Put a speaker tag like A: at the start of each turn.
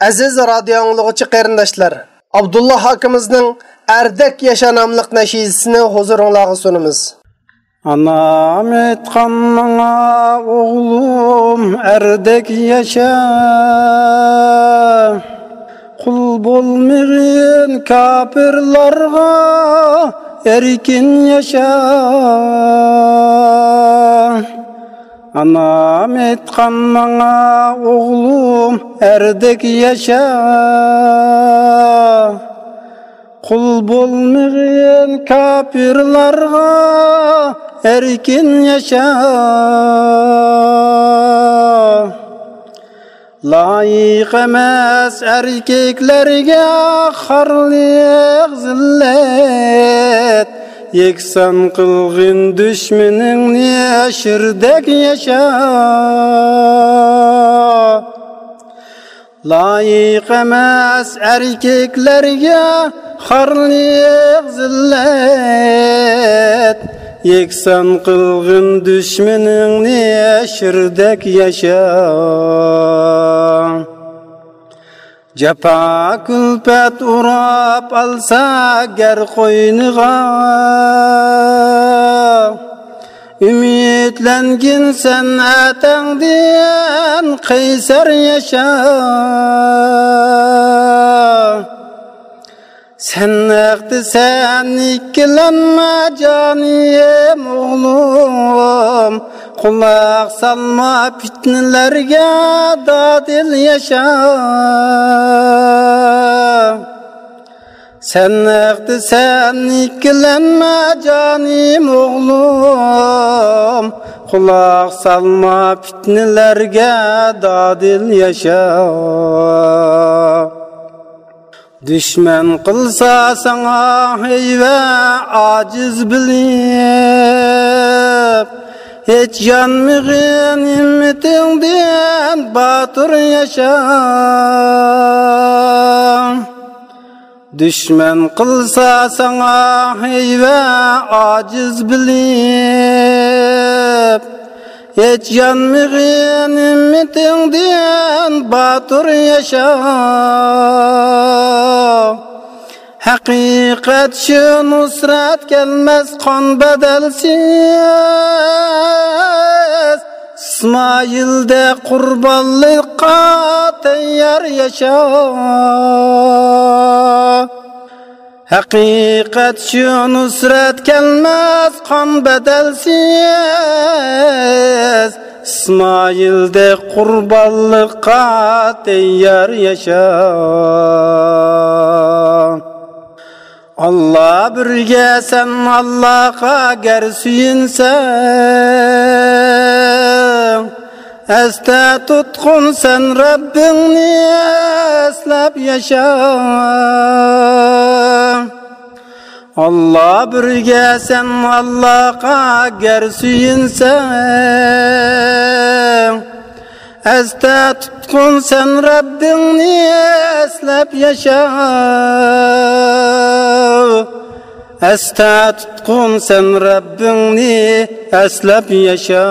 A: Aziz radio anglagıcı qarindoshlar, Abdullah hakimizning Ardek yasha nomli nashizasini huzuringizga sunamiz.
B: Anam etkan bana oğlum erdek yaşa Kul bolmagin kafirlarga erkin yaşa Anam etkan bana oğlum erdek yaşa. Kul bolmagin kafirlarga erkin yaşa. Layık emas erkeklerge zillet Yeksan kılgın düşmenin neşirdek yaşa? Layık emas erkeklerge harliq zillet. Yeksan kılgın düşmenin neşirdek yaşa Cepa külpet urap alsa ger koynuğa. Ümitlengin sen atangdiyen kayser yaşa. Sen aktı sen ikkilenme caniyem oğlum Kulak salma fitnelerge dadil yaşa Sen aktı sen ikkilenme canim oğlum. Kulak salma fitnelerge dadil yaşa Düşman qılsa sana heyve aciz bilip Hiç yanmığın himmetingden batır yaşa Düşman qılsa sana heyve aciz bilip. Hiç yanmığın himmetingden batır yaşa Hakikat şu nusrat gelmez kan bedelsiz İsmail'de kurbanlıkka teyyar yaşa Hakikat şu nusrat gelmez kan bedelsiz İsmail'de kurbanlıkka teyyar yaşa Allah birge sen Allah'a ger suyinsen Este tutkun sen Rabbini eslep yaşa Allah birge sen Allah'a ger suyinsen Este tutkun sen Rabbini eslep yaşa Este tutkun sen Rabbini eslep yaşa